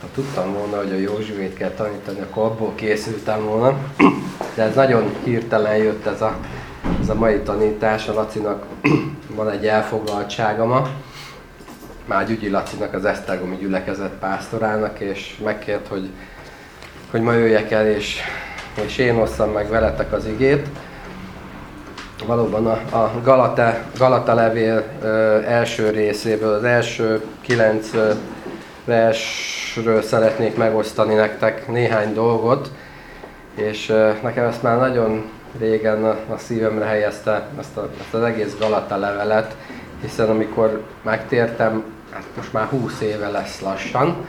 ha tudtam volna, hogy a Józsuét kell tanítani, akkor abból készültem volna. De ez nagyon hirtelen jött ez a, ez a mai tanítás. A Lacinak van egy elfoglaltsága ma. Már Gyügyi Lacinak, az Esztergomi gyülekezet pásztorának, és megkért, hogy, hogy ma jöjjek el, és, és én osszam meg veletek az igét valóban a, a Galata, Galata levél ö, első részéből, az első kilenc ö, versről szeretnék megosztani nektek néhány dolgot, és nekem ezt már nagyon régen a szívemre helyezte ezt, a, ezt az egész Galata levelet, hiszen amikor megtértem, hát most már 20 éve lesz lassan,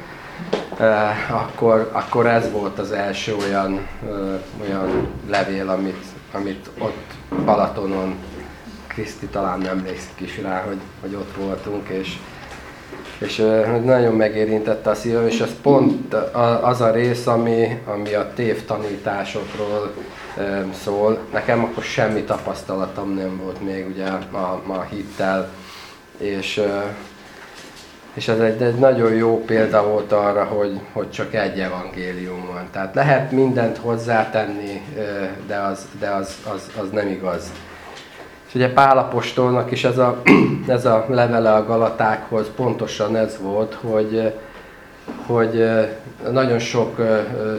akkor, akkor ez volt az első olyan, olyan levél, amit, amit ott Balatonon, Kriszti talán emlékszik is rá, hogy, hogy ott voltunk, és, és nagyon megérintette a szívem, és ez pont az a rész, ami, ami a tévtanításokról szól. Nekem akkor semmi tapasztalatom nem volt még ugye a, a hittel, és, és ez egy, egy nagyon jó példa volt arra, hogy, hogy csak egy evangélium van. Tehát lehet mindent hozzátenni, de az, de az, az, az nem igaz. És ugye Pálapostolnak is ez a, ez a levele a Galatákhoz pontosan ez volt, hogy, hogy nagyon sok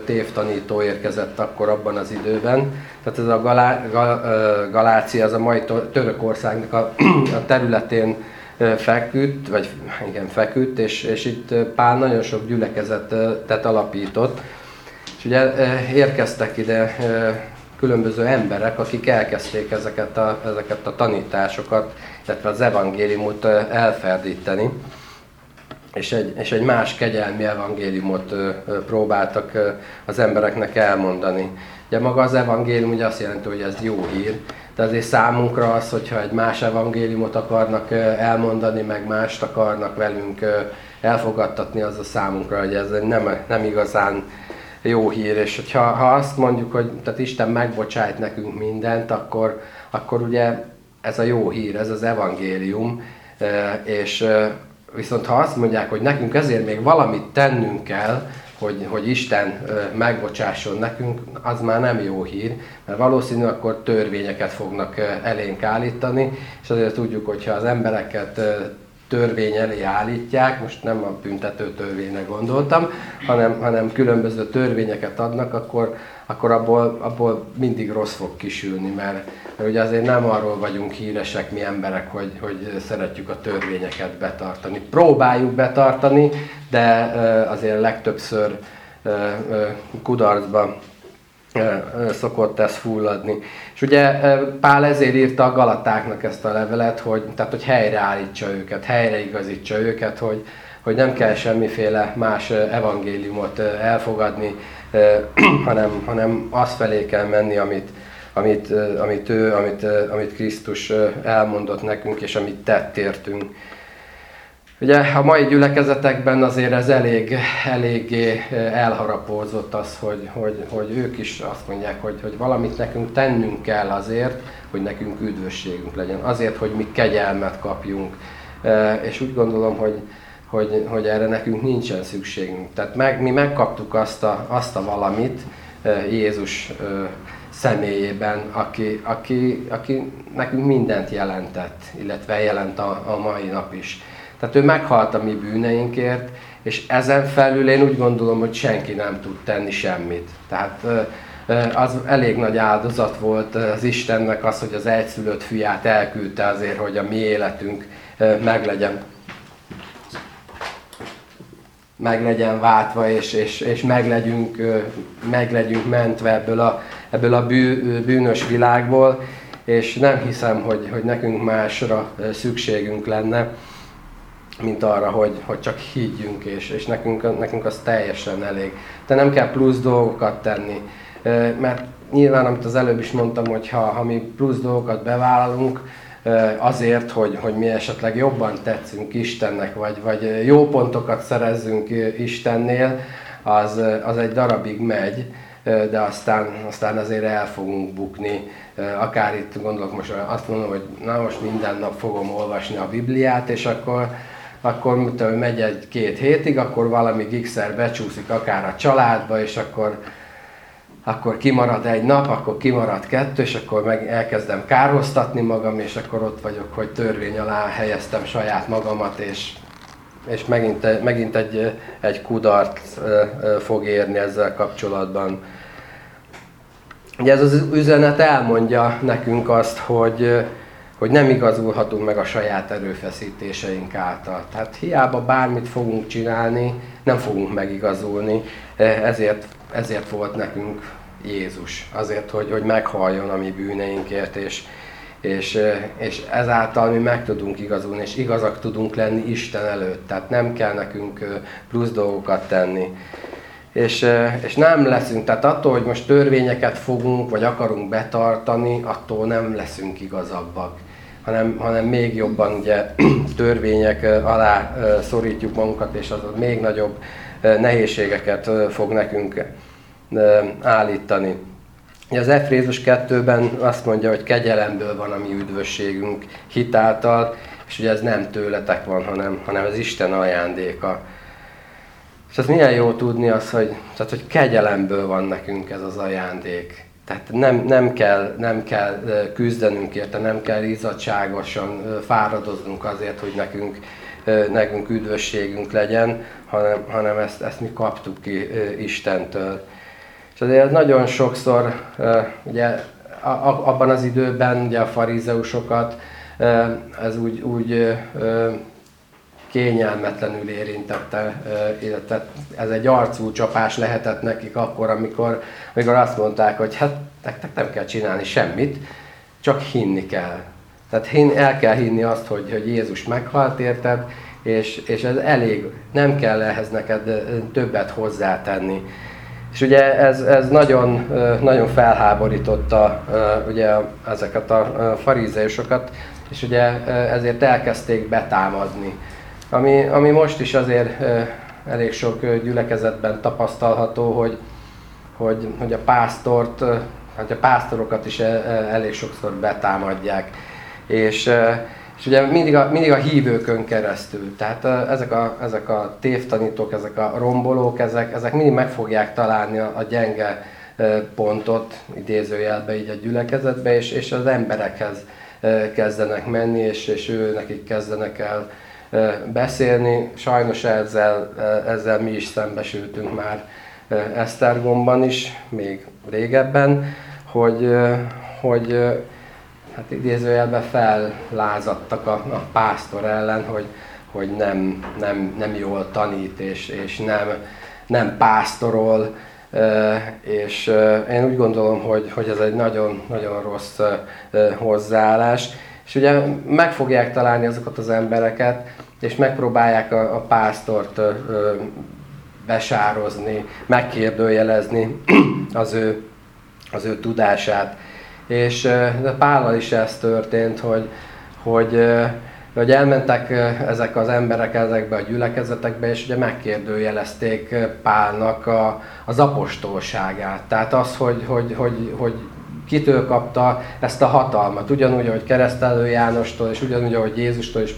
tévtanító érkezett akkor abban az időben. Tehát ez a Galá, Galácia, az a mai Törökországnak a, a területén feküdt, vagy igen, feküdt, és, és itt Pál nagyon sok gyülekezetet alapított. És ugye érkeztek ide különböző emberek, akik elkezdték ezeket a, ezeket a tanításokat, illetve az evangéliumot elferdíteni, és egy, és egy más kegyelmi evangéliumot próbáltak az embereknek elmondani. Ugye maga az evangélium ugye azt jelenti, hogy ez jó hír, de azért számunkra az, hogyha egy más evangéliumot akarnak elmondani, meg mást akarnak velünk elfogadtatni, az a számunkra, hogy ez nem, nem igazán jó hír, és hogyha ha azt mondjuk, hogy tehát Isten megbocsájt nekünk mindent, akkor, akkor ugye ez a jó hír, ez az evangélium, és viszont ha azt mondják, hogy nekünk ezért még valamit tennünk kell, hogy, hogy Isten megbocsásson nekünk, az már nem jó hír, mert valószínű akkor törvényeket fognak elénk állítani, és azért tudjuk, hogyha az embereket törvény elé állítják, most nem a büntető törvényre gondoltam, hanem, hanem különböző törvényeket adnak, akkor, akkor abból, abból mindig rossz fog kisülni, mert, mert ugye azért nem arról vagyunk híresek mi emberek, hogy, hogy szeretjük a törvényeket betartani. Próbáljuk betartani, de azért legtöbbször kudarcban szokott ez fulladni. És ugye Pál ezért írta a Galatáknak ezt a levelet, hogy, tehát, hogy helyreállítsa őket, helyreigazítsa őket, hogy, hogy nem kell semmiféle más evangéliumot elfogadni, hanem, hanem az felé kell menni, amit, amit, amit ő, amit, amit Krisztus elmondott nekünk, és amit tett értünk. Ugye a mai gyülekezetekben azért ez elég, eléggé elharapózott az, hogy, hogy, hogy ők is azt mondják, hogy, hogy valamit nekünk tennünk kell azért, hogy nekünk üdvösségünk legyen, azért, hogy mi kegyelmet kapjunk. És úgy gondolom, hogy, hogy, hogy erre nekünk nincsen szükségünk. Tehát meg, mi megkaptuk azt a, azt a valamit Jézus személyében, aki, aki, aki nekünk mindent jelentett, illetve jelent a, a mai nap is. Tehát ő meghalt a mi bűneinkért, és ezen felül én úgy gondolom, hogy senki nem tud tenni semmit. Tehát az elég nagy áldozat volt az Istennek az, hogy az egyszülött fiát elküldte azért, hogy a mi életünk meglegyen meg legyen váltva, és, és, és meg, legyünk, meg legyünk mentve ebből a, ebből a bű, bűnös világból, és nem hiszem, hogy, hogy nekünk másra szükségünk lenne mint arra, hogy, hogy csak higgyünk, és, és nekünk, nekünk az teljesen elég. De nem kell plusz dolgokat tenni, mert nyilván, amit az előbb is mondtam, hogy ha, ha mi plusz dolgokat bevállalunk, azért, hogy, hogy mi esetleg jobban tetszünk Istennek, vagy, vagy jó pontokat szerezzünk Istennél, az, az egy darabig megy, de aztán, aztán azért el fogunk bukni. Akár itt gondolok most azt mondom, hogy na most minden nap fogom olvasni a Bibliát, és akkor akkor tudom, megy egy-két hétig, akkor valami gigszer becsúszik akár a családba, és akkor, akkor kimarad egy nap, akkor kimarad kettő, és akkor meg elkezdem kárhoztatni magam, és akkor ott vagyok, hogy törvény alá helyeztem saját magamat, és, és megint, megint egy, egy kudart fog érni ezzel kapcsolatban. Ugye ez az üzenet elmondja nekünk azt, hogy, hogy nem igazulhatunk meg a saját erőfeszítéseink által. Tehát hiába bármit fogunk csinálni, nem fogunk megigazulni, ezért, ezért volt nekünk Jézus. Azért, hogy, hogy meghalljon a mi bűneinkért, és, és, és ezáltal mi meg tudunk igazulni, és igazak tudunk lenni Isten előtt. Tehát nem kell nekünk plusz dolgokat tenni és, és nem leszünk, tehát attól, hogy most törvényeket fogunk, vagy akarunk betartani, attól nem leszünk igazabbak, hanem, hanem még jobban ugye törvények alá szorítjuk magunkat, és az még nagyobb nehézségeket fog nekünk állítani. Az Efrézus 2-ben azt mondja, hogy kegyelemből van a mi üdvösségünk hitáltal, és ugye ez nem tőletek van, hanem, hanem az Isten ajándéka. És az milyen jó tudni az, hogy, tehát, hogy kegyelemből van nekünk ez az ajándék. Tehát nem, nem, kell, nem kell küzdenünk érte, nem kell izzadságosan fáradoznunk azért, hogy nekünk, nekünk üdvösségünk legyen, hanem, hanem ezt, ezt mi kaptuk ki Istentől. És azért nagyon sokszor, ugye abban az időben ugye a farizeusokat ez úgy, úgy kényelmetlenül érintette, illetve ez egy arcú csapás lehetett nekik akkor, amikor, amikor azt mondták, hogy hát nektek nem kell csinálni semmit, csak hinni kell. Tehát el kell hinni azt, hogy, hogy Jézus meghalt érted, és, és ez elég, nem kell ehhez neked többet hozzátenni. És ugye ez, ez nagyon, nagyon felháborította ugye ezeket a farizeusokat, és ugye ezért elkezdték betámadni ami, ami most is azért elég sok gyülekezetben tapasztalható, hogy, hogy, hogy a pásztort, hát a pásztorokat is elég sokszor betámadják. És, és ugye mindig a, mindig a hívőkön keresztül. Tehát ezek a, ezek a tévtanítók, ezek a rombolók, ezek, ezek mindig meg fogják találni a, a gyenge pontot, idézőjelbe így a gyülekezetbe, és, és az emberekhez kezdenek menni, és, és ő nekik kezdenek el beszélni. Sajnos ezzel, ezzel mi is szembesültünk már Esztergomban is, még régebben, hogy, hogy hát idézőjelben fellázadtak a, a pásztor ellen, hogy, hogy nem, nem, nem jól tanít, és, és nem, nem pásztorol, és én úgy gondolom, hogy, hogy ez egy nagyon, nagyon rossz hozzáállás. És ugye meg fogják találni azokat az embereket, és megpróbálják a, a pásztort ö, ö, besározni, megkérdőjelezni az ő, az ő tudását. És de Pállal is ez történt, hogy, hogy, hogy elmentek ezek az emberek ezekbe a gyülekezetekbe, és ugye megkérdőjelezték Pálnak a, az apostolságát. Tehát az, hogy, hogy, hogy, hogy kitől kapta ezt a hatalmat. Ugyanúgy, ahogy keresztelő Jánostól, és ugyanúgy, ahogy Jézustól is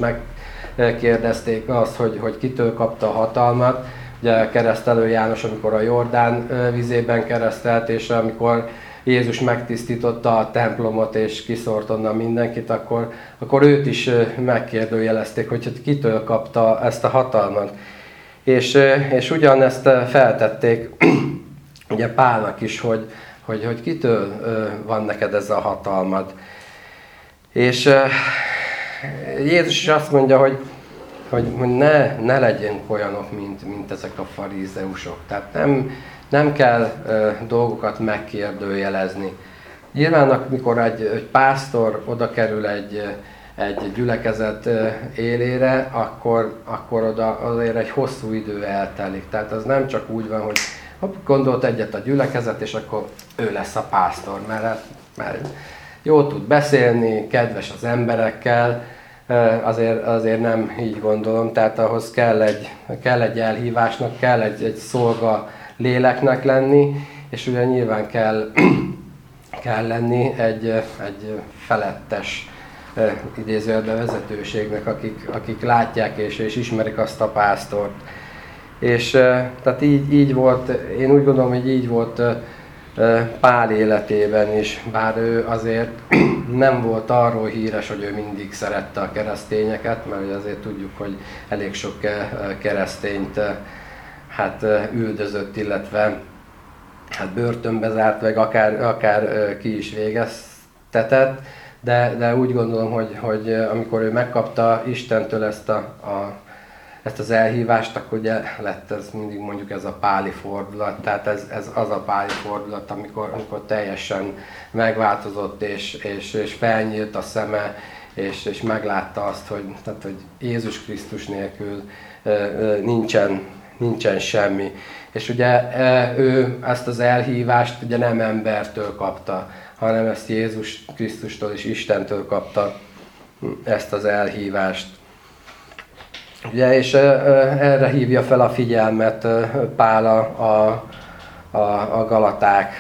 megkérdezték azt, hogy, hogy kitől kapta a hatalmat. Ugye keresztelő János, amikor a Jordán vizében keresztelt, és amikor Jézus megtisztította a templomot és kiszort onnan mindenkit, akkor, akkor őt is megkérdőjelezték, hogy kitől kapta ezt a hatalmat. És, és ugyanezt feltették ugye Pálnak is, hogy, hogy, hogy kitől van neked ez a hatalmad. És Jézus is azt mondja, hogy, hogy, hogy ne, ne legyünk olyanok, mint, mint ezek a farizeusok. Tehát nem, nem kell dolgokat megkérdőjelezni. Nyilván, mikor egy, egy pásztor oda kerül egy, egy gyülekezet élére, akkor, akkor oda azért egy hosszú idő eltelik. Tehát az nem csak úgy van, hogy gondolt egyet a gyülekezet, és akkor ő lesz a pásztor, mert, mert jó tud beszélni, kedves az emberekkel, azért, azért nem így gondolom, tehát ahhoz kell egy, kell egy elhívásnak, kell egy, egy szolga léleknek lenni, és ugye nyilván kell, kell lenni egy, egy felettes idézőjelben vezetőségnek, akik, akik látják és, és ismerik azt a pásztort. És tehát így, így volt, én úgy gondolom, hogy így volt Pál életében is, bár ő azért nem volt arról híres, hogy ő mindig szerette a keresztényeket, mert azért tudjuk, hogy elég sok keresztényt hát üldözött, illetve hát börtönbe zárt, vagy akár, akár ki is végeztetett, de, de úgy gondolom, hogy, hogy amikor ő megkapta Istentől ezt a, a ezt az elhívást, akkor ugye lett ez mindig mondjuk ez a páli fordulat, tehát ez, ez az a páli fordulat, amikor, amikor teljesen megváltozott és, és, és felnyílt a szeme, és, és meglátta azt, hogy, tehát, hogy Jézus Krisztus nélkül nincsen, nincsen semmi. És ugye ő ezt az elhívást ugye nem embertől kapta, hanem ezt Jézus Krisztustól és Istentől kapta ezt az elhívást. Ugye, és erre hívja fel a figyelmet Pál a, a, a Galaták,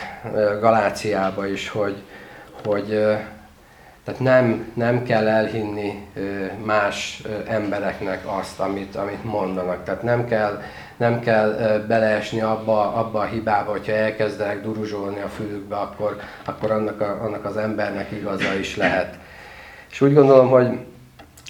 Galáciába is, hogy, hogy tehát nem, nem kell elhinni más embereknek azt, amit, amit mondanak. Tehát nem kell, nem kell beleesni abba, abba a hibába, hogyha elkezdenek duruzsolni a fülükbe, akkor, akkor annak, a, annak az embernek igaza is lehet. És úgy gondolom, hogy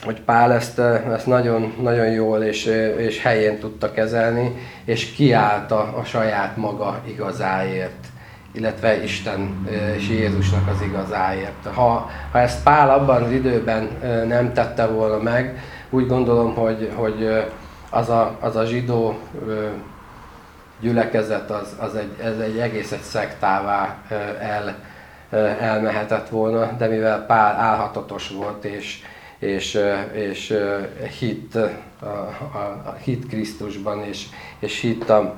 hogy Pál ezt, ezt nagyon, nagyon jól és, és helyén tudta kezelni, és kiállt a, a saját maga igazáért, illetve Isten és Jézusnak az igazáért. Ha, ha ezt Pál abban az időben nem tette volna meg, úgy gondolom, hogy, hogy az, a, az a zsidó gyülekezet az, az egy, ez egy egész egy szektává el, elmehetett volna, de mivel Pál álhatatos volt, és, és, és hit, a, a, a hit Krisztusban, és, és hit a,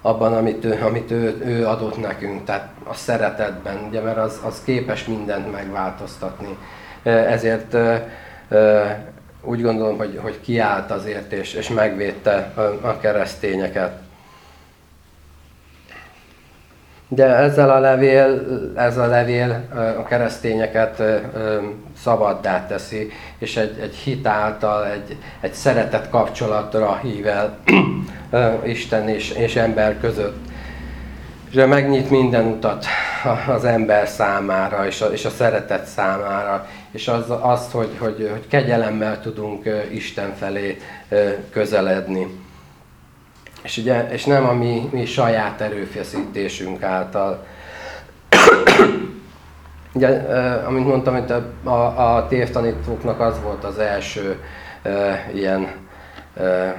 abban, amit, ő, amit ő, ő adott nekünk, tehát a szeretetben, ugye, mert az, az képes mindent megváltoztatni. Ezért úgy gondolom, hogy, hogy kiállt azért, és, és megvédte a, a keresztényeket. De ezzel a levél, ez a levél a keresztényeket szabaddá teszi, és egy, egy hit által, egy, egy szeretet kapcsolatra hív el Isten és, és ember között. És megnyit minden utat az ember számára, és a, és a szeretet számára, és az, azt, hogy, hogy, hogy kegyelemmel tudunk Isten felé közeledni. És, ugye, és nem a mi, mi saját erőfeszítésünk által. Ugye, eh, amint mondtam, hogy a, a, a tévtanítóknak az volt az első eh, ilyen eh,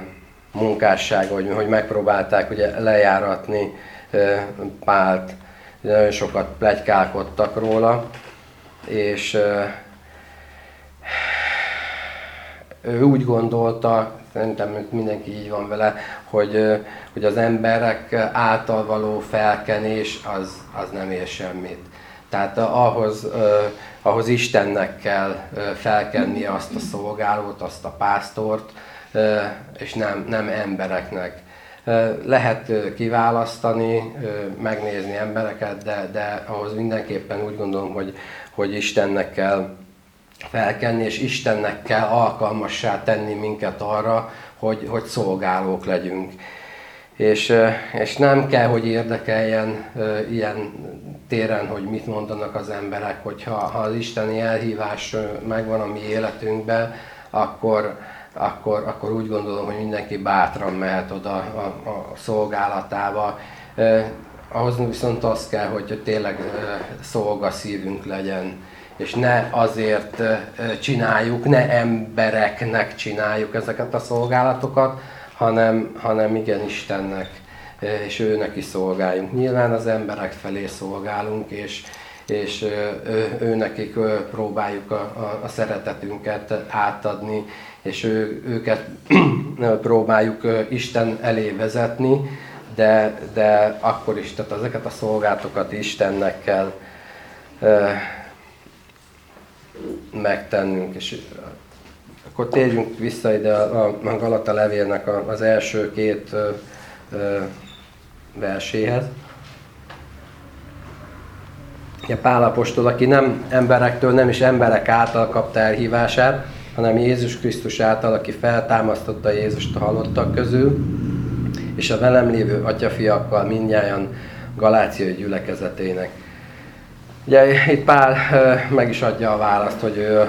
munkássága, hogy, hogy megpróbálták ugye lejáratni eh, Pált. Ugye nagyon sokat plegykálkodtak róla, és eh, ő úgy gondolta, szerintem mindenki így van vele, hogy, hogy az emberek által való felkenés az, az nem ér semmit. Tehát ahhoz, ahhoz Istennek kell felkenni azt a szolgálót, azt a pásztort, és nem, nem embereknek. Lehet kiválasztani, megnézni embereket, de, de ahhoz mindenképpen úgy gondolom, hogy, hogy Istennek kell felkenni, és Istennek kell alkalmassá tenni minket arra, hogy, hogy szolgálók legyünk. És, és nem kell, hogy érdekeljen ilyen téren, hogy mit mondanak az emberek, hogyha ha az isteni elhívás megvan a mi életünkben, akkor, akkor, akkor úgy gondolom, hogy mindenki bátran mehet oda a, a szolgálatába. Ahhoz viszont az kell, hogy tényleg szolga szívünk legyen és ne azért csináljuk, ne embereknek csináljuk ezeket a szólgálatokat, hanem, hanem igen Istennek, és őnek is szolgáljunk. Nyilván az emberek felé szolgálunk, és, és ő, ő nekik próbáljuk a, a, a szeretetünket átadni, és ő, őket próbáljuk Isten elé vezetni, de, de akkor is, tehát ezeket a szolgálatokat Istennek kell megtennünk. És akkor térjünk vissza ide a, a Galata levélnek az első két verséhez. Ugye Pál apostol, aki nem emberektől, nem is emberek által kapta elhívását, hanem Jézus Krisztus által, aki feltámasztotta Jézust a halottak közül, és a velem lévő atyafiakkal mindnyájan Galáciai gyülekezetének. Ugye itt Pál meg is adja a választ, hogy ő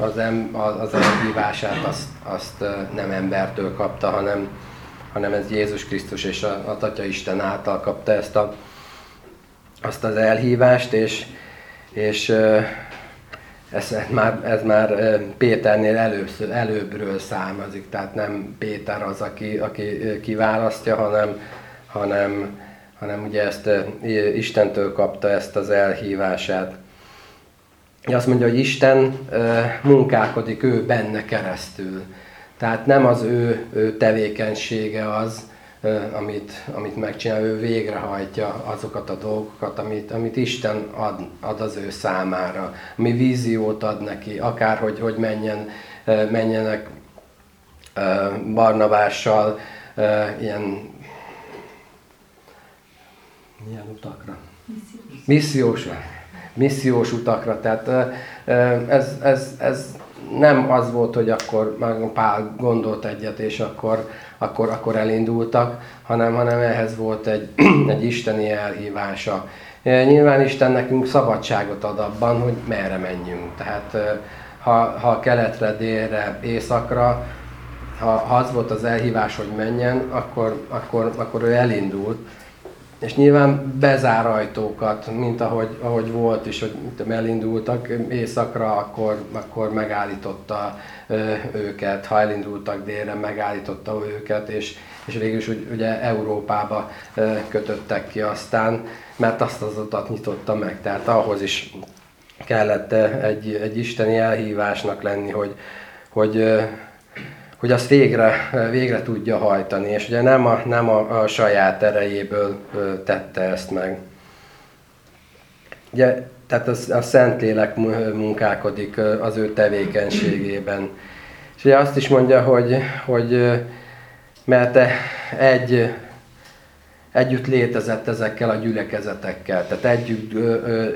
az, em, az elhívását azt, azt nem embertől kapta, hanem, hanem ez Jézus Krisztus és a, a Atya Isten által kapta ezt a, azt az elhívást, és, és ez már, ez már Péternél előbb, előbbről származik, tehát nem Péter az, aki, aki kiválasztja, hanem, hanem, hanem ugye ezt Istentől kapta ezt az elhívását. Azt mondja, hogy Isten munkálkodik ő benne keresztül. Tehát nem az ő, ő tevékenysége az, amit, amit megcsinál, ő végrehajtja azokat a dolgokat, amit, amit Isten ad, ad az ő számára, ami víziót ad neki, akár hogy, hogy menjen, menjenek Barnabással ilyen milyen utakra? Missziós. Missziós utakra. Tehát ez, ez, ez nem az volt, hogy akkor Pál gondolt egyet, és akkor, akkor, akkor elindultak, hanem, hanem ehhez volt egy, egy isteni elhívása. Nyilván Isten nekünk szabadságot ad abban, hogy merre menjünk. Tehát ha, ha keletre, délre, északra, ha, ha az volt az elhívás, hogy menjen, akkor, akkor, akkor ő elindult és nyilván bezár ajtókat, mint ahogy, ahogy volt is, hogy elindultak éjszakra, akkor, akkor megállította őket, ha elindultak délre, megállította őket, és, és végül is ugye Európába kötöttek ki aztán, mert azt az utat nyitotta meg, tehát ahhoz is kellett egy, egy isteni elhívásnak lenni, hogy, hogy hogy azt végre, végre tudja hajtani, és ugye nem a, nem a, a saját erejéből tette ezt meg. Ugye, tehát a, a Szentlélek munkálkodik az ő tevékenységében. És ugye azt is mondja, hogy, hogy mert egy, együtt létezett ezekkel a gyülekezetekkel, tehát együtt,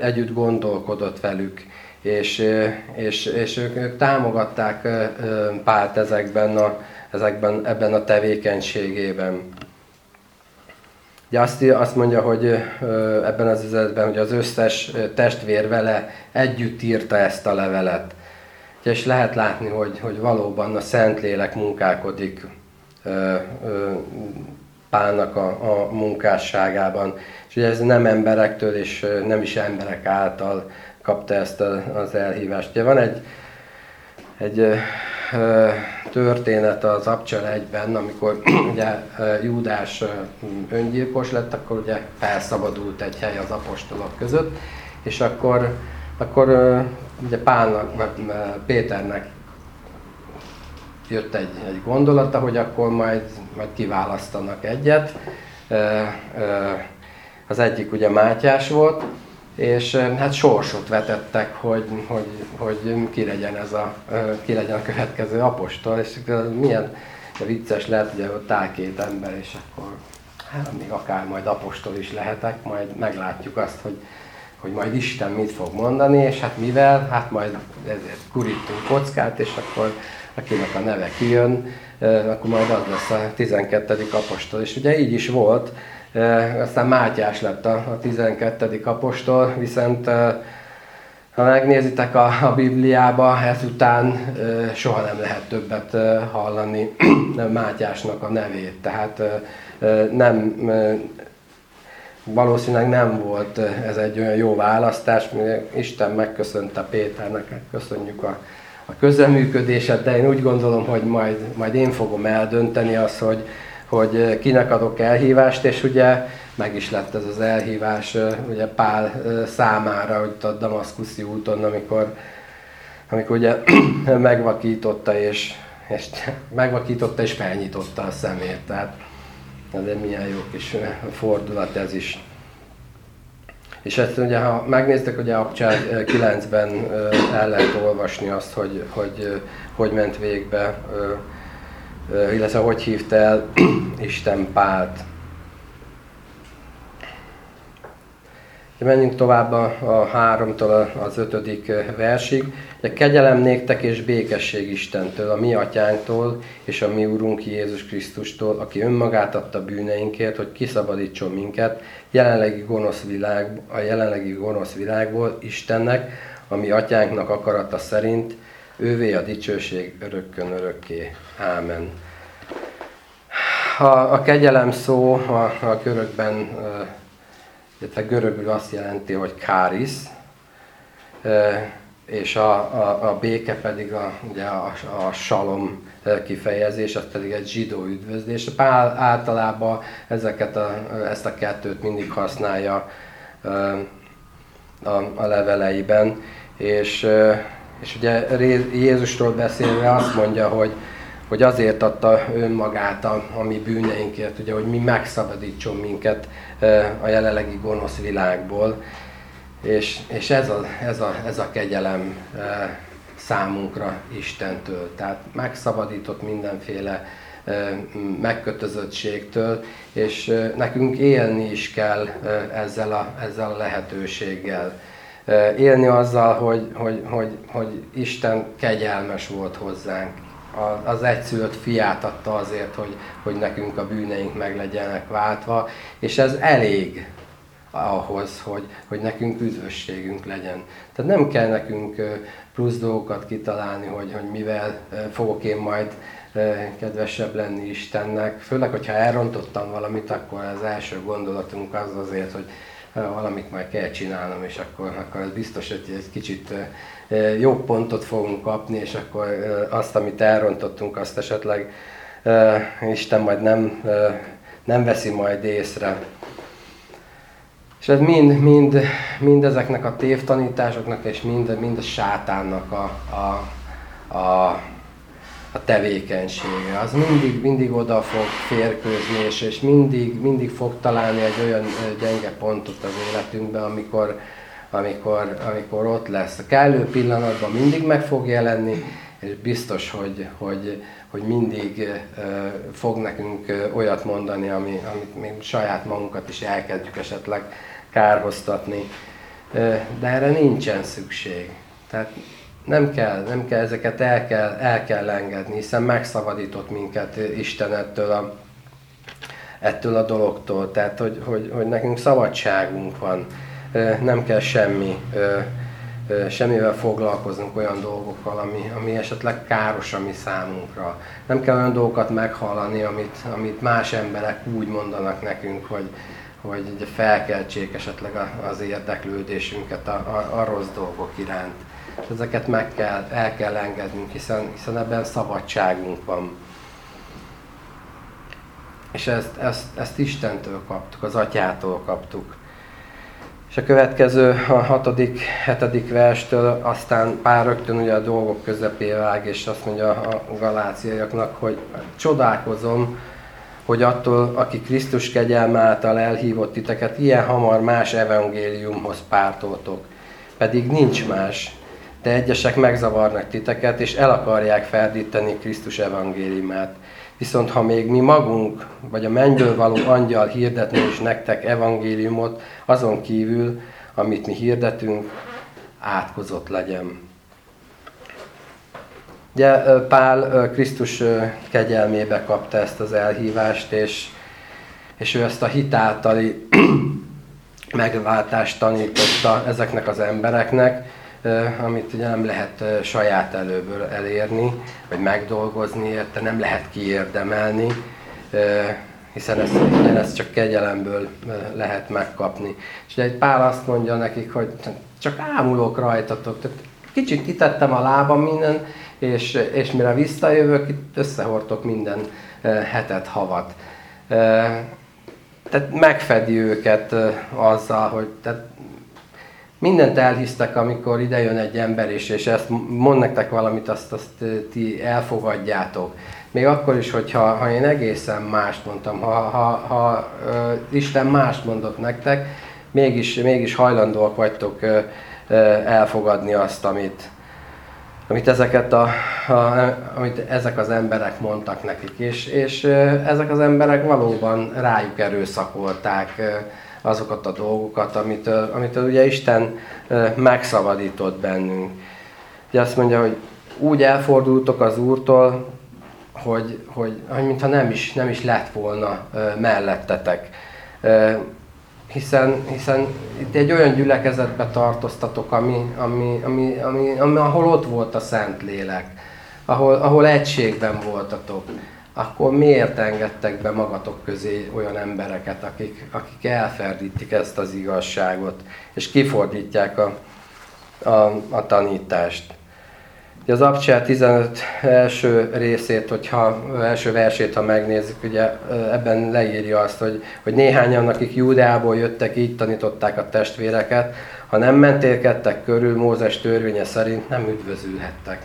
együtt gondolkodott velük és, és, és ők, ők támogatták Pált ezekben a, ezekben, ebben a tevékenységében. Ugye azt, azt mondja, hogy ebben az üzenetben, hogy az összes testvér vele együtt írta ezt a levelet. És lehet látni, hogy, hogy valóban a Szentlélek munkálkodik Pálnak a, a munkásságában. És ugye ez nem emberektől és nem is emberek által kapta ezt az elhívást. Ugye van egy, egy történet az Abcsel egyben, amikor ugye Júdás öngyilkos lett, akkor ugye felszabadult egy hely az apostolok között, és akkor, akkor ugye Pálnak, vagy Péternek jött egy, egy gondolata, hogy akkor majd, majd kiválasztanak egyet. Az egyik ugye Mátyás volt, és hát sorsot vetettek, hogy, hogy, hogy ki, legyen ez a, ki legyen a következő apostol, és milyen vicces lehet, ott áll két ember, és akkor hát még akár majd apostol is lehetek, majd meglátjuk azt, hogy, hogy majd Isten mit fog mondani, és hát mivel, hát majd ezért kurítunk kockát, és akkor akinek a neve kijön, akkor majd az lesz a 12. apostol. És ugye így is volt, aztán Mátyás lett a, a 12. apostol, viszont ha megnézitek a, a Bibliába, ezután soha nem lehet többet hallani Mátyásnak a nevét. Tehát nem, valószínűleg nem volt ez egy olyan jó választás, Isten megköszönte Péternek, köszönjük a, a közreműködéset, de én úgy gondolom, hogy majd, majd én fogom eldönteni azt, hogy, hogy kinek adok elhívást, és ugye meg is lett ez az elhívás ugye Pál számára, hogy a Damaszkuszi úton, amikor, amikor ugye megvakította és, és megvakította és felnyitotta a szemét. Tehát ez egy milyen jó kis fordulat ez is. És ezt ugye, ha megnéztek, ugye a 9-ben el lehet olvasni azt, hogy hogy, hogy ment végbe illetve hogy hívta el Isten Pált. Menjünk tovább a, a háromtól az ötödik versig. De kegyelem néktek és békesség Istentől, a mi atyánktól és a mi Úrunk Jézus Krisztustól, aki önmagát adta bűneinkért, hogy kiszabadítson minket jelenlegi gonosz világ, a jelenlegi gonosz világból Istennek, ami atyánknak akarata szerint, ővé a dicsőség örökkön örökké. Ámen. A, a kegyelem szó a, a görögben illetve görögül azt jelenti, hogy kárisz, és a, a, a béke pedig a, ugye a, a salom kifejezés, az pedig egy zsidó üdvözlés. Pál általában ezeket a, ezt a kettőt mindig használja a, a leveleiben, és, és ugye Jézusról beszélve azt mondja, hogy, hogy azért adta önmagát a, a mi bűneinkért, ugye, hogy mi megszabadítson minket a jelenlegi gonosz világból, és, és ez, a, ez, a, ez a kegyelem számunkra Istentől. Tehát megszabadított mindenféle megkötözöttségtől, és nekünk élni is kell ezzel a, ezzel a lehetőséggel. Élni azzal, hogy, hogy, hogy, hogy Isten kegyelmes volt hozzánk, az egyszülött fiát adta azért, hogy, hogy nekünk a bűneink meg legyenek váltva, és ez elég ahhoz, hogy, hogy nekünk üdvösségünk legyen. Tehát nem kell nekünk plusz dolgokat kitalálni, hogy, hogy mivel fogok én majd kedvesebb lenni Istennek. Főleg, hogyha elrontottam valamit, akkor az első gondolatunk az azért, hogy valamit majd kell csinálnom, és akkor, akkor ez biztos, hogy egy kicsit jobb pontot fogunk kapni, és akkor azt, amit elrontottunk, azt esetleg Isten majd nem, nem veszi majd észre. És ez mind, mind, mind ezeknek a tévtanításoknak, és mind, mind a sátánnak a, a, a a tevékenysége. Az mindig, mindig oda fog férkőzni, és, és mindig, mindig fog találni egy olyan gyenge pontot az életünkben, amikor, amikor, amikor ott lesz. A kellő pillanatban mindig meg fog jelenni, és biztos, hogy, hogy, hogy mindig fog nekünk olyat mondani, ami, amit még saját magunkat is elkezdjük esetleg kárhoztatni. De erre nincsen szükség. Tehát nem kell, nem kell, ezeket el kell, el kell engedni, hiszen megszabadított minket Isten ettől a, ettől a dologtól. Tehát, hogy, hogy, hogy nekünk szabadságunk van, nem kell semmi, semmivel foglalkoznunk olyan dolgokkal, ami, ami esetleg káros a mi számunkra. Nem kell olyan dolgokat meghallani, amit, amit más emberek úgy mondanak nekünk, hogy, hogy felkeltsék esetleg az érdeklődésünket a, a, a rossz dolgok iránt és ezeket meg kell, el kell engednünk, hiszen, hiszen ebben szabadságunk van. És ezt, ezt, ezt Istentől kaptuk, az Atyától kaptuk. A következő, a hatodik, hetedik verstől aztán pár rögtön ugye a dolgok közepé vág, és azt mondja a galáciaiaknak, hogy csodálkozom, hogy attól, aki Krisztus kegyelme által elhívott titeket, ilyen hamar más evangéliumhoz pártoltok. Pedig nincs más, de egyesek megzavarnak titeket, és el akarják ferdíteni Krisztus evangéliumát. Viszont ha még mi magunk, vagy a mennyből való angyal hirdetni is nektek evangéliumot, azon kívül, amit mi hirdetünk, átkozott legyen. Ugye Pál Krisztus kegyelmébe kapta ezt az elhívást, és, és ő ezt a hitáltali megváltást tanította ezeknek az embereknek, amit ugye nem lehet saját előből elérni, vagy megdolgozni érte, nem lehet kiérdemelni, hiszen ezt, ezt csak kegyelemből lehet megkapni. És egy pár azt mondja nekik, hogy csak ámulok rajtatok, tehát kicsit kitettem a lábam minden, és, és mire visszajövök, itt összehortok minden hetet, havat. Tehát megfedi őket azzal, hogy tehát mindent elhisztek, amikor idejön egy ember, és, és ezt mond nektek valamit, azt, azt ti elfogadjátok. Még akkor is, hogyha ha én egészen mást mondtam, ha, ha, ha uh, Isten mást mondott nektek, mégis, mégis hajlandóak vagytok uh, elfogadni azt, amit, amit, ezeket a, a, amit ezek az emberek mondtak nekik. És, és uh, ezek az emberek valóban rájuk erőszakolták azokat a dolgokat, amitől, amitől ugye Isten megszabadított bennünk. Ugye azt mondja, hogy úgy elfordultok az Úrtól, hogy, hogy, hogy mintha nem is, nem is lett volna mellettetek. Hiszen, hiszen itt egy olyan gyülekezetbe tartoztatok, ami, ami, ami, ami, ami, ahol ott volt a Szentlélek, ahol, ahol egységben voltatok akkor miért engedtek be magatok közé olyan embereket, akik, akik elferdítik ezt az igazságot, és kifordítják a, a, a tanítást. Az Abcsel 15 első részét, hogyha első versét, ha megnézzük, ugye ebben leírja azt, hogy, hogy néhányan, akik Júdeából jöttek, így tanították a testvéreket, ha nem mentélkedtek körül Mózes törvénye szerint, nem üdvözülhettek.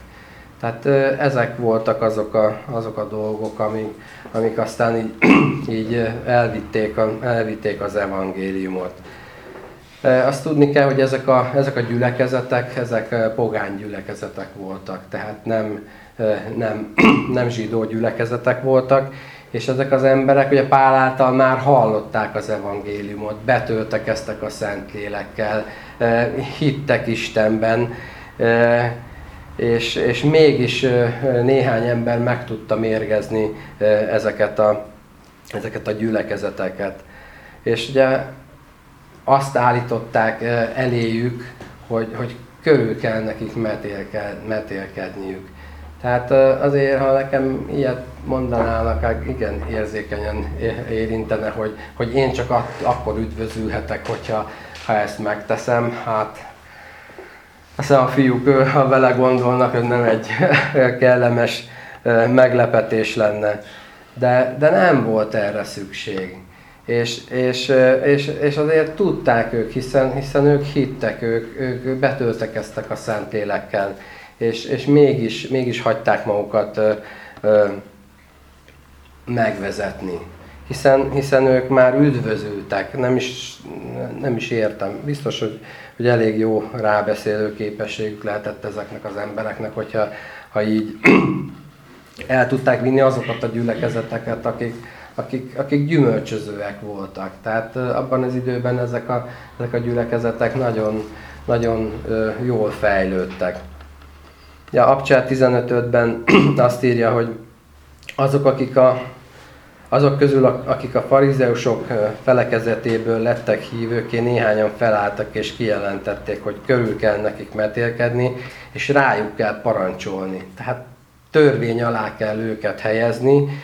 Tehát ezek voltak azok a, azok a dolgok, amik, amik aztán így, így elvitték, a, elvitték az evangéliumot. Azt tudni kell, hogy ezek a, ezek a gyülekezetek, ezek pogány gyülekezetek voltak, tehát nem, nem, nem zsidó gyülekezetek voltak, és ezek az emberek ugye Pál által már hallották az evangéliumot, betöltekeztek a Szentlélekkel, hittek Istenben, és, és mégis néhány ember meg tudta mérgezni ezeket a, ezeket a gyülekezeteket. És ugye azt állították eléjük, hogy, hogy körül kell nekik metélked, metélkedniük. Tehát azért, ha nekem ilyet mondanának, igen érzékenyen érintene, hogy, hogy én csak akkor üdvözülhetek, hogyha ha ezt megteszem, hát aztán a fiúk, ha vele gondolnak, hogy nem egy kellemes meglepetés lenne. De, de nem volt erre szükség. És, és, és, és azért tudták ők, hiszen, hiszen ők hittek, ők, ők betöltekeztek a Szentlélekkel, és, és mégis, mégis hagyták magukat ö, ö, megvezetni. Hiszen, hiszen ők már üdvözültek, nem is, nem is értem. Biztos, hogy hogy elég jó rábeszélő képességük lehetett ezeknek az embereknek, hogyha ha így el tudták vinni azokat a gyülekezeteket, akik, akik, akik gyümölcsözőek voltak. Tehát abban az időben ezek a, ezek a gyülekezetek nagyon, nagyon jól fejlődtek. Ja, Abcsát 15-ben azt írja, hogy azok, akik a azok közül, akik a farizeusok felekezetéből lettek hívőké, néhányan felálltak és kijelentették, hogy körül kell nekik metélkedni, és rájuk kell parancsolni. Tehát törvény alá kell őket helyezni,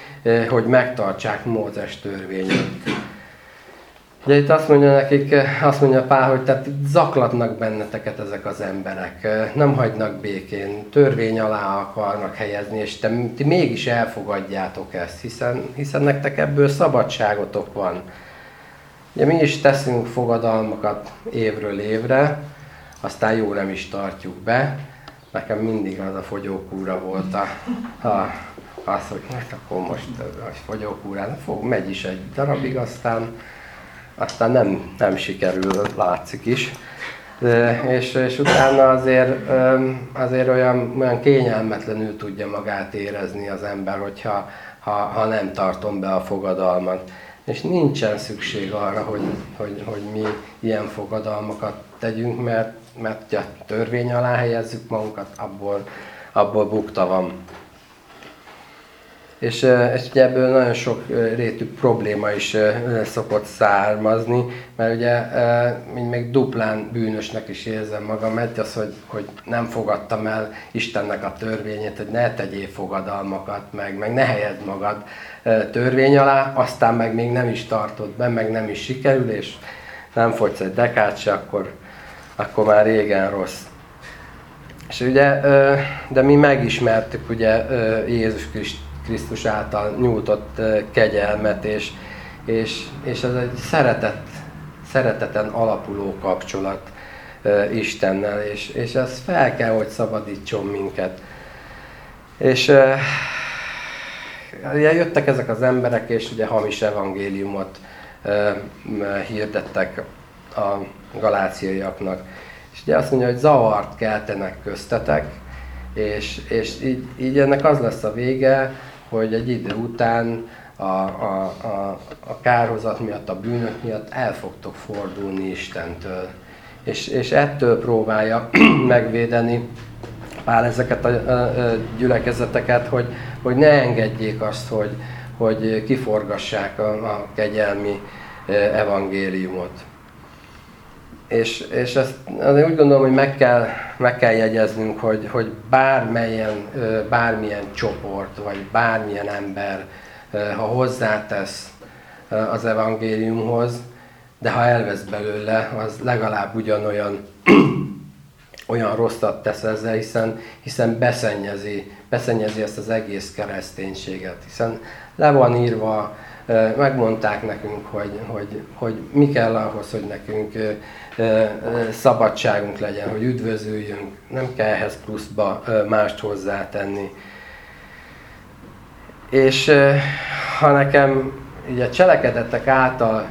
hogy megtartsák Mózes törvényét. Ugye itt azt mondja nekik, azt mondja Pál, hogy tehát zaklatnak benneteket ezek az emberek, nem hagynak békén, törvény alá akarnak helyezni, és te, ti mégis elfogadjátok ezt, hiszen, hiszen nektek ebből szabadságotok van. Ugye mi is teszünk fogadalmakat évről évre, aztán jó nem is tartjuk be. Nekem mindig az a fogyókúra volt a, a az, hogy hát akkor most a fogyókúrán fog, megy is egy darabig, aztán aztán nem, nem sikerül, látszik is. De, és, és utána azért, azért olyan, olyan kényelmetlenül tudja magát érezni az ember, hogyha ha, ha nem tartom be a fogadalmat. És nincsen szükség arra, hogy, hogy, hogy mi ilyen fogadalmakat tegyünk, mert, mert a törvény alá helyezzük magunkat, abból, abból bukta van. És, és ugye ebből nagyon sok rétű probléma is szokott származni, mert ugye még, még duplán bűnösnek is érzem magam, egy az, hogy, hogy nem fogadtam el Istennek a törvényét, hogy ne tegyél fogadalmakat, meg, meg ne helyed magad törvény alá, aztán meg még nem is tartod be, meg nem is sikerül, és nem fogysz egy dekát se, akkor, akkor már régen rossz. És ugye, de mi megismertük ugye Jézus Kristus Krisztus által nyújtott kegyelmet, és, és, és ez egy szeretet, szereteten alapuló kapcsolat Istennel, és, és ez fel kell, hogy szabadítson minket. És ugye jöttek ezek az emberek, és ugye hamis evangéliumot hirdettek a galáciaiaknak. És ugye azt mondja, hogy zavart keltenek köztetek, és, és így, így ennek az lesz a vége, hogy egy idő után a, a, a, a kárhozat miatt, a bűnök miatt el fogtok fordulni Istentől. És, és ettől próbálja megvédeni Pál ezeket a gyülekezeteket, hogy, hogy ne engedjék azt, hogy, hogy kiforgassák a, a kegyelmi evangéliumot. És, és ezt azért úgy gondolom, hogy meg kell, meg kell jegyeznünk, hogy, hogy bármelyen, bármilyen csoport, vagy bármilyen ember, ha hozzátesz az evangéliumhoz, de ha elvesz belőle, az legalább ugyanolyan olyan rosszat tesz ezzel, hiszen, hiszen beszennyezi, beszennyezi ezt az egész kereszténységet. Hiszen le van írva, megmondták nekünk, hogy, hogy, hogy mi kell ahhoz, hogy nekünk szabadságunk legyen, hogy üdvözüljünk, nem kell ehhez pluszba mást hozzátenni. És ha nekem így a cselekedetek által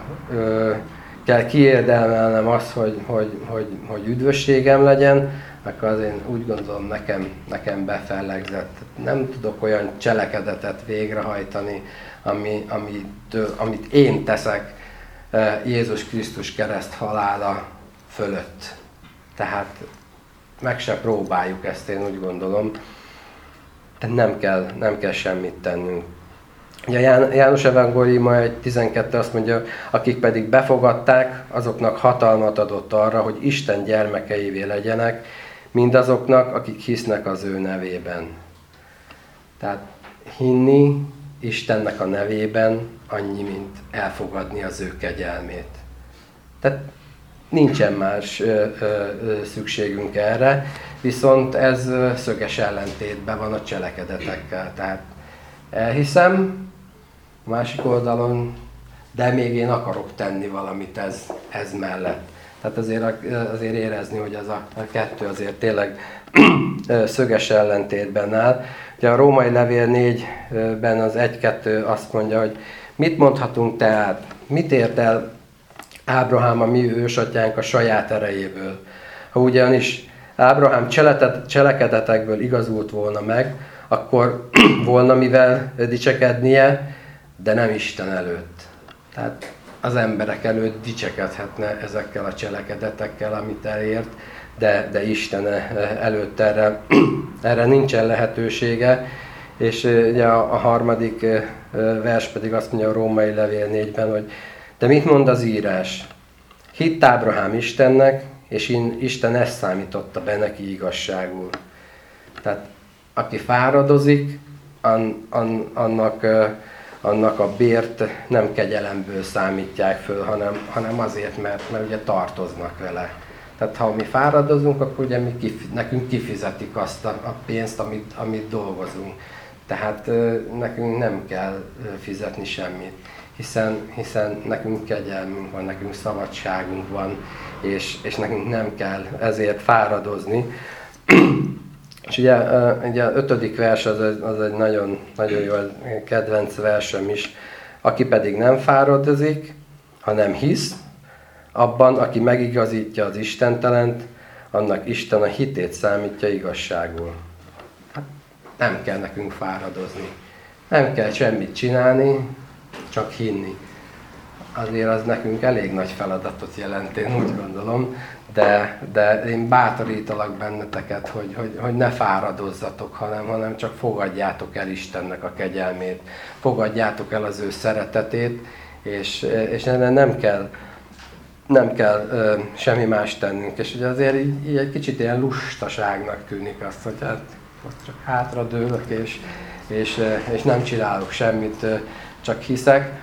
kell kiérdemelnem azt, hogy, hogy, hogy, hogy üdvösségem legyen, akkor az én úgy gondolom nekem, nekem befellegzett. Nem tudok olyan cselekedetet végrehajtani, ami, amit, amit én teszek Jézus Krisztus kereszt halála fölött. Tehát meg se próbáljuk ezt, én úgy gondolom. De nem kell, nem kell semmit tennünk. Ugye János Evangéliuma 12 azt mondja, akik pedig befogadták, azoknak hatalmat adott arra, hogy Isten gyermekeivé legyenek, mindazoknak, akik hisznek az ő nevében. Tehát hinni Istennek a nevében annyi, mint elfogadni az ő kegyelmét. Tehát nincsen más ö, ö, szükségünk erre, viszont ez szöges ellentétben van a cselekedetekkel. Tehát elhiszem, a másik oldalon, de még én akarok tenni valamit ez, ez mellett. Tehát azért, azért érezni, hogy ez a, a kettő azért tényleg szöges ellentétben áll. Ugye a római levél 4-ben az 1-2 azt mondja, hogy mit mondhatunk tehát, mit ért el Ábrahám a mi ősatyánk a saját erejéből. Ha ugyanis Ábrahám cselekedetekből igazult volna meg, akkor volna mivel dicsekednie, de nem Isten előtt. Tehát az emberek előtt dicsekedhetne ezekkel a cselekedetekkel, amit elért, de, de Isten előtt erre, erre nincsen lehetősége. És ugye a, a harmadik vers pedig azt mondja a római levél 4-ben, hogy de mit mond az írás? Hitt Ábrahám Istennek, és Isten ezt számította be neki igazságul. Tehát aki fáradozik, an, an, annak annak a bért nem kegyelemből számítják föl, hanem, hanem azért, mert, mert ugye tartoznak vele. Tehát ha mi fáradozunk, akkor ugye mi kif, nekünk kifizetik azt a, a pénzt, amit, amit dolgozunk. Tehát nekünk nem kell fizetni semmit, hiszen, hiszen nekünk kegyelmünk van, nekünk szabadságunk van, és, és nekünk nem kell ezért fáradozni. És ugye, ugye a ötödik vers az, az egy nagyon, nagyon jó kedvenc versem is. Aki pedig nem fáradozik, hanem hisz, abban, aki megigazítja az Istentelent, annak Isten a hitét számítja igazságul. Hát nem kell nekünk fáradozni. Nem kell semmit csinálni, csak hinni. Azért az nekünk elég nagy feladatot jelent, én úgy gondolom de, de én bátorítalak benneteket, hogy, hogy, hogy ne fáradozzatok, hanem, hanem csak fogadjátok el Istennek a kegyelmét, fogadjátok el az ő szeretetét, és, és nem kell, nem kell ö, semmi más tennünk. És ugye azért így, így egy kicsit ilyen lustaságnak tűnik azt, hogy hát most csak hátradőlök, és, és, és nem csinálok semmit, csak hiszek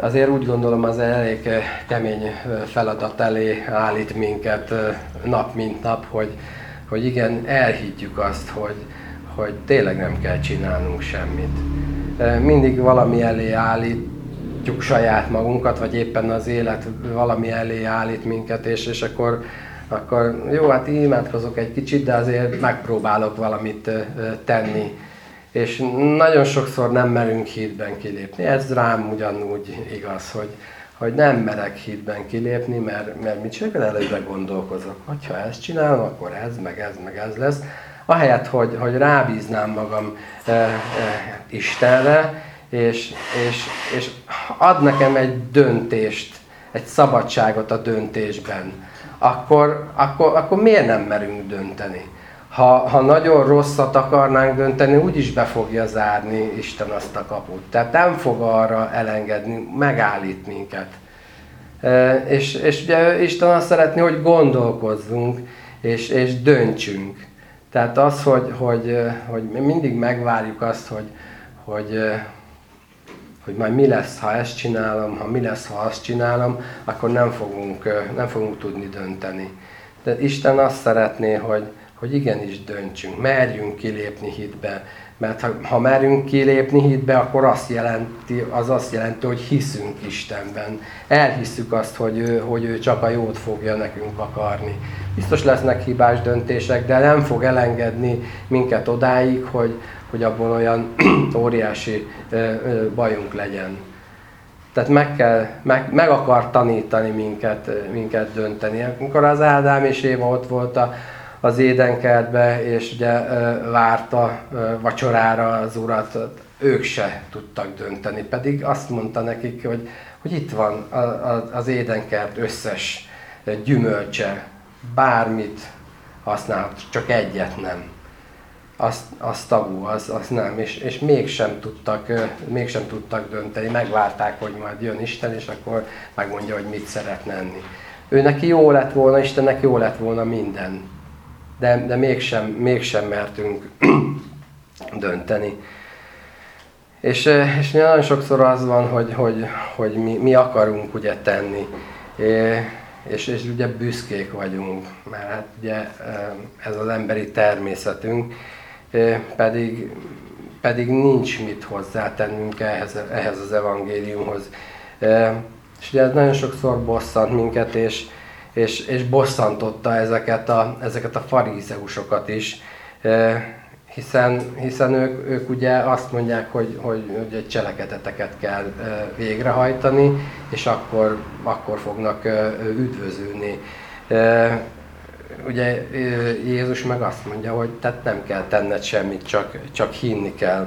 azért úgy gondolom az elég eh, kemény eh, feladat elé állít minket eh, nap mint nap, hogy, hogy igen, elhiggyük azt, hogy, hogy tényleg nem kell csinálnunk semmit. Mindig valami elé állítjuk saját magunkat, vagy éppen az élet valami elé állít minket, és, és akkor, akkor jó, hát imádkozok egy kicsit, de azért megpróbálok valamit tenni és nagyon sokszor nem merünk hídben kilépni. Ez rám ugyanúgy igaz, hogy, hogy nem merek hídben kilépni, mert, mert mit csinálok, előre gondolkozok. Ha ezt csinálom, akkor ez, meg ez, meg ez lesz. Ahelyett, hogy, hogy rábíznám magam e, e, Istenre, és, és, és ad nekem egy döntést, egy szabadságot a döntésben, akkor, akkor, akkor miért nem merünk dönteni? Ha, ha nagyon rosszat akarnánk dönteni, úgyis be fogja zárni Isten azt a kaput. Tehát nem fog arra elengedni, megállít minket. És, és ugye Isten azt szeretné, hogy gondolkozzunk, és, és döntsünk. Tehát az, hogy, hogy, hogy mindig megvárjuk azt, hogy, hogy, hogy majd mi lesz, ha ezt csinálom, ha mi lesz, ha azt csinálom, akkor nem fogunk, nem fogunk tudni dönteni. De Isten azt szeretné, hogy, hogy igenis döntsünk, merjünk kilépni hitbe. Mert ha, ha merünk kilépni hitbe, akkor azt jelenti, az azt jelenti, hogy hiszünk Istenben. Elhisszük azt, hogy ő, hogy ő csak a jót fogja nekünk akarni. Biztos lesznek hibás döntések, de nem fog elengedni minket odáig, hogy, hogy abból olyan óriási bajunk legyen. Tehát meg, kell, meg, meg akar tanítani minket, minket dönteni. Amikor az Ádám és Éva ott volt a, az édenkertbe, és ugye várta vacsorára az urat, ők se tudtak dönteni. Pedig azt mondta nekik, hogy, hogy itt van az édenkert összes gyümölcse, bármit használhat, csak egyet nem. Az, az tabu, az, az nem, és, és mégsem, tudtak, mégsem tudtak dönteni, megvárták, hogy majd jön Isten, és akkor megmondja, hogy mit szeretne enni. Ő neki jó lett volna, Istennek jó lett volna minden, de, de mégsem, mégsem mertünk dönteni. És, és nagyon sokszor az van, hogy, hogy, hogy mi, mi akarunk ugye tenni és, és ugye büszkék vagyunk, mert hát ugye ez az emberi természetünk, pedig, pedig nincs mit hozzátennünk ehhez, ehhez az evangéliumhoz. És ugye ez nagyon sokszor bosszant minket, és, és, és bosszantotta ezeket a, ezeket a farizeusokat is, hiszen, hiszen ők, ők ugye azt mondják, hogy, hogy, hogy egy cselekedeteket kell végrehajtani, és akkor, akkor fognak üdvözülni. Ugye Jézus meg azt mondja, hogy tehát nem kell tenned semmit, csak, csak hinni kell.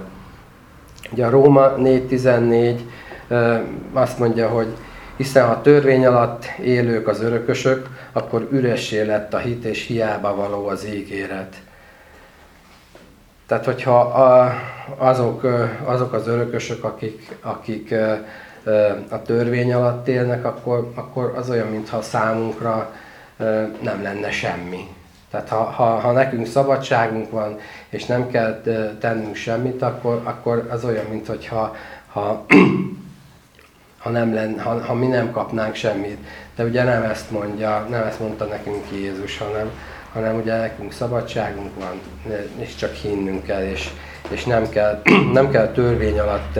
Ugye a Róma 4.14 azt mondja, hogy hiszen ha törvény alatt élők az örökösök, akkor üressé lett a hit, és hiába való az ígéret. Tehát, hogyha azok, azok az örökösök, akik, akik a törvény alatt élnek, akkor, akkor az olyan, mintha számunkra nem lenne semmi. Tehát ha, ha, ha nekünk szabadságunk van, és nem kell tennünk semmit, akkor, akkor az olyan, mintha ha, ha, nem lenne, ha, ha mi nem kapnánk semmit. De ugye nem ezt mondja, nem ezt mondta nekünk Jézus, hanem, hanem ugye nekünk szabadságunk van, és csak hinnünk kell, és, és nem, kell, nem kell törvény alatt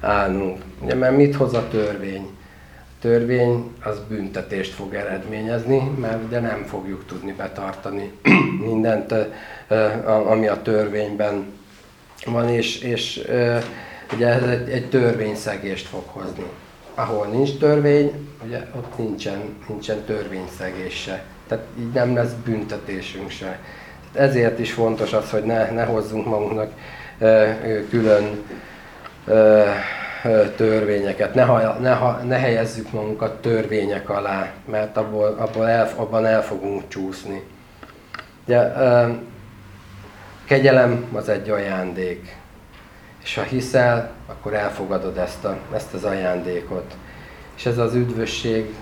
állnunk. Ugye, mert mit hoz a törvény? A törvény az büntetést fog eredményezni, mert ugye nem fogjuk tudni betartani mindent, ami a törvényben van, és, és ugye ez egy, egy törvényszegést fog hozni. Ahol nincs törvény, ugye ott nincsen, nincsen törvényszegés se. Tehát így nem lesz büntetésünk se. Tehát ezért is fontos az, hogy ne, ne hozzunk magunknak külön törvényeket, ne, ne, ne helyezzük magunkat törvények alá, mert abból, abból el, abban el fogunk csúszni. Ugye, kegyelem az egy ajándék, és ha hiszel, akkor elfogadod ezt, a, ezt az ajándékot. És ez az üdvösség,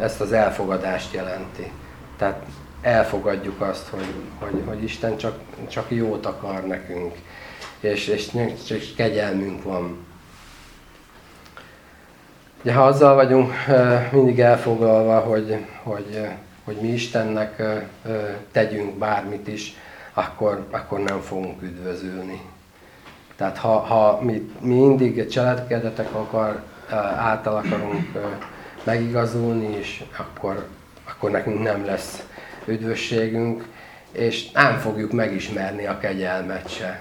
ezt az elfogadást jelenti. Tehát elfogadjuk azt, hogy, hogy, hogy Isten csak, csak jót akar nekünk, és, és csak kegyelmünk van. Ugye, ha azzal vagyunk mindig elfoglalva, hogy, hogy, hogy mi Istennek tegyünk bármit is, akkor, akkor nem fogunk üdvözülni. Tehát ha, ha mi, mi mindig cselekedetek akar, által akarunk megigazulni, és akkor, akkor nekünk nem lesz üdvösségünk, és nem fogjuk megismerni a kegyelmet se.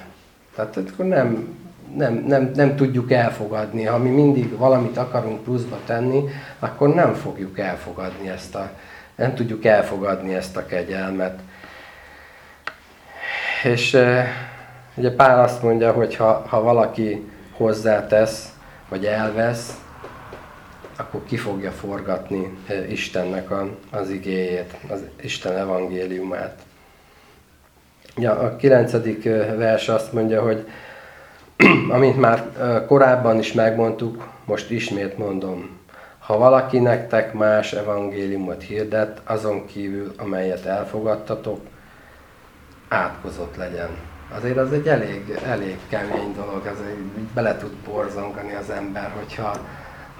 Tehát akkor nem, nem, nem, nem tudjuk elfogadni. Ha mi mindig valamit akarunk pluszba tenni, akkor nem fogjuk elfogadni ezt a, nem tudjuk elfogadni ezt a kegyelmet. És ugye Pál azt mondja, hogy ha, ha valaki hozzátesz, vagy elvesz, akkor ki fogja forgatni Istennek a, az igéjét, az Isten evangéliumát. Ja, a kilencedik vers azt mondja, hogy amint már korábban is megmondtuk, most ismét mondom, ha valaki nektek más evangéliumot hirdet, azon kívül, amelyet elfogadtatok, átkozott legyen. Azért az egy elég, elég kemény dolog, ez egy, bele tud borzongani az ember, hogyha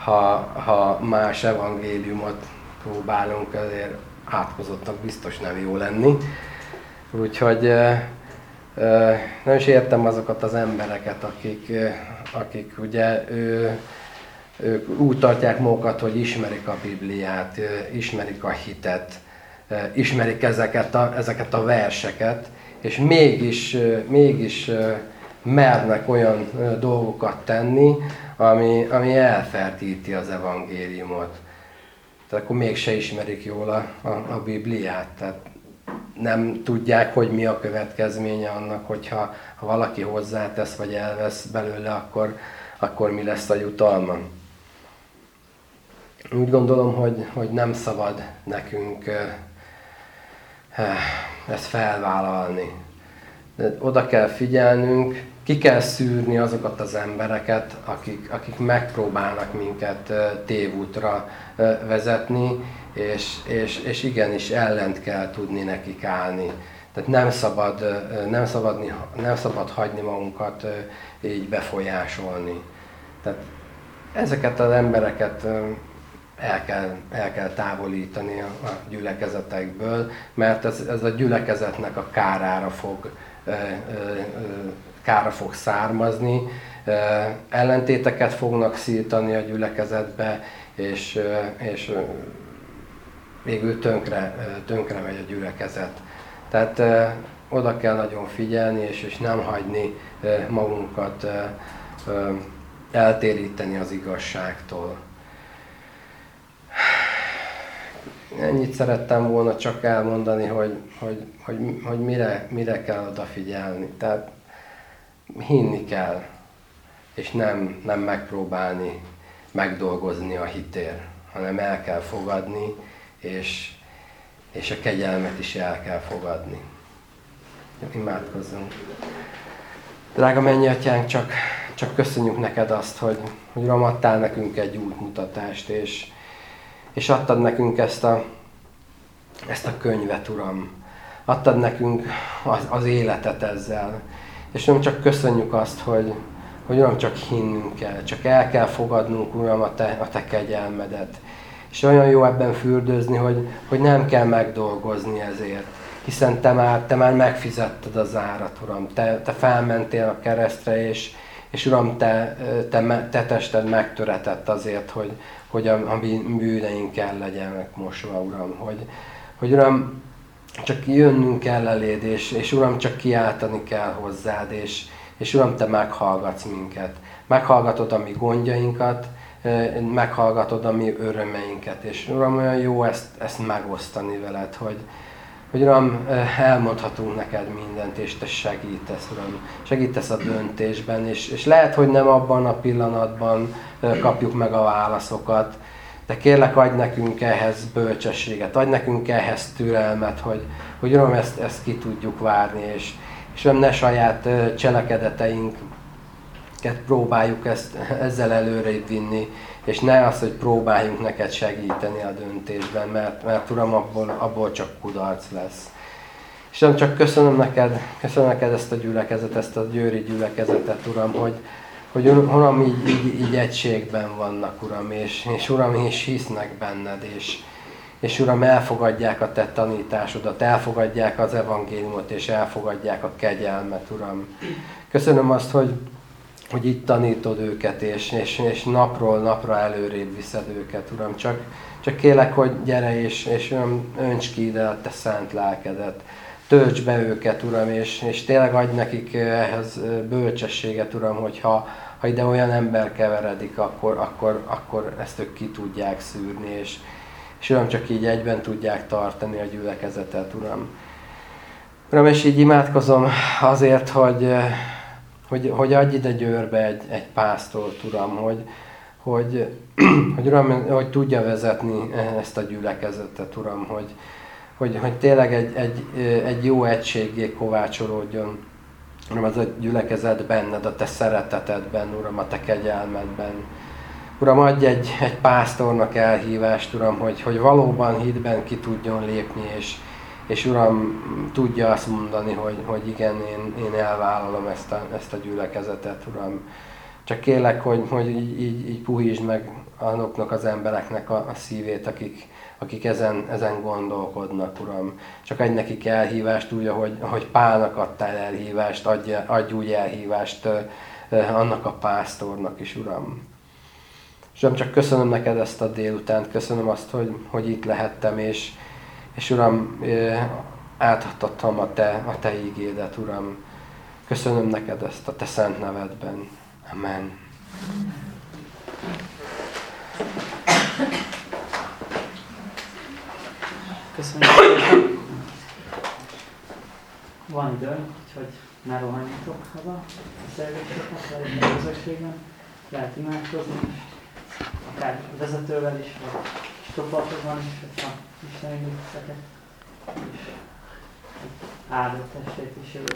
ha, ha más evangéliumot próbálunk, azért átkozottnak biztos nem jó lenni. Úgyhogy nem is értem azokat az embereket, akik, akik ugye ő, ők úgy tartják magukat, hogy ismerik a Bibliát, ismerik a hitet, ismerik ezeket a, ezeket a verseket, és mégis, mégis mernek olyan dolgokat tenni, ami, ami elfertíti az evangéliumot. Tehát akkor mégse ismerik jól a, a, a Bibliát. Tehát nem tudják, hogy mi a következménye annak, hogyha ha valaki hozzátesz vagy elvesz belőle, akkor, akkor mi lesz a jutalma. Úgy gondolom, hogy, hogy nem szabad nekünk ezt felvállalni. De oda kell figyelnünk, ki kell szűrni azokat az embereket, akik, akik megpróbálnak minket tévútra vezetni, és, és, és igenis ellent kell tudni nekik állni. Tehát nem szabad, nem, szabadni, nem szabad hagyni magunkat így befolyásolni. Tehát ezeket az embereket el kell, el kell távolítani a, a gyülekezetekből, mert ez, ez a gyülekezetnek a kárára fog, kára fog származni, ellentéteket fognak szítani a gyülekezetbe, és, és végül tönkre, tönkre megy a gyülekezet. Tehát oda kell nagyon figyelni, és, és nem hagyni magunkat eltéríteni az igazságtól. Ennyit szerettem volna csak elmondani, hogy, hogy, hogy, hogy mire, mire kell odafigyelni. Tehát hinni kell, és nem, nem megpróbálni megdolgozni a hitér, hanem el kell fogadni, és, és a kegyelmet is el kell fogadni. Imádkozzunk. Drága mennyi atyánk, csak, csak köszönjük neked azt, hogy, hogy Uram, adtál nekünk egy útmutatást, és, és adtad nekünk ezt a, ezt a könyvet, Uram. Adtad nekünk az, az életet ezzel. És nem csak köszönjük azt, hogy, hogy Uram, csak hinnünk kell, csak el kell fogadnunk, Uram, a Te, a te kegyelmedet. És olyan jó ebben fürdőzni, hogy, hogy nem kell megdolgozni ezért. Hiszen te már, te már megfizetted az árat, Uram. Te, te felmentél a keresztre, és, és Uram, te, te, te tested megtöretett azért, hogy, hogy a, a bűneink el legyenek mosva, Uram. Hogy, hogy Uram, csak jönnünk kell eléd, és, és Uram, csak kiáltani kell hozzád, és, és Uram, Te meghallgatsz minket. Meghallgatod a mi gondjainkat, meghallgatod a mi örömeinket, és Uram, olyan jó ezt, ezt megosztani veled, hogy, hogy Uram, elmondhatunk neked mindent, és Te segítesz, Uram. Segítesz a döntésben, és, és lehet, hogy nem abban a pillanatban kapjuk meg a válaszokat, de kérlek, adj nekünk ehhez bölcsességet, adj nekünk ehhez türelmet, hogy, hogy Uram, ezt, ezt ki tudjuk várni, és, és nem ne saját cselekedeteinket próbáljuk ezt, ezzel előre vinni, és ne az, hogy próbáljunk neked segíteni a döntésben, mert, mert Uram, abból, abból csak kudarc lesz. És nem csak köszönöm neked, köszönöm neked ezt a gyülekezet, ezt a győri gyülekezetet, Uram, hogy, hogy Uram, így, így, így egységben vannak, Uram, és, és Uram, és hisznek benned, és, és Uram, elfogadják a Te tanításodat, elfogadják az evangéliumot, és elfogadják a kegyelmet, Uram. Köszönöm azt, hogy, hogy itt tanítod őket, és, és, és napról napra előrébb viszed őket, Uram. Csak, csak kélek, hogy gyere, és, és Uram, önts ki ide a Te szent lelkedet. Tölts be őket, Uram, és, és tényleg adj nekik ehhez bölcsességet, Uram, hogyha ha ide olyan ember keveredik, akkor, akkor, akkor ezt ők ki tudják szűrni, és, és Uram, csak így egyben tudják tartani a gyülekezetet, Uram. Uram, és így imádkozom azért, hogy, hogy, hogy adj ide Győrbe egy, egy pásztort, Uram, hogy, hogy, hogy, Uram, hogy tudja vezetni ezt a gyülekezetet, Uram, hogy, hogy, hogy tényleg egy, egy, egy jó egységé kovácsolódjon, Uram, az a gyülekezet benned, a Te szeretetedben, Uram, a Te kegyelmedben. Uram, adj egy, egy pásztornak elhívást, Uram, hogy, hogy valóban hitben ki tudjon lépni, és, és Uram, tudja azt mondani, hogy, hogy igen, én, én elvállalom ezt a, ezt a gyülekezetet, Uram. Csak kérlek, hogy, hogy így, így, így puhítsd meg azoknak az embereknek a, a szívét, akik, akik ezen, ezen gondolkodnak, Uram. Csak adj nekik elhívást úgy, ahogy, ahogy Pálnak adtál elhívást, adj, adj úgy elhívást annak a pásztornak is, Uram. És Uram, csak köszönöm neked ezt a délutánt, köszönöm azt, hogy, hogy itt lehettem, és, és Uram, átadhattam a Te, a Te ígédet, Uram. Köszönöm neked ezt a Te szent nevedben. Amen. Szépen. Van idő, úgyhogy ne rohanjatok haza, beszélgessetek velünk a közösségben. Lehet imádkozni, akár vezetővel is, vagy csoportokban is, hogyha Isten titeket. És áldott estét is jövő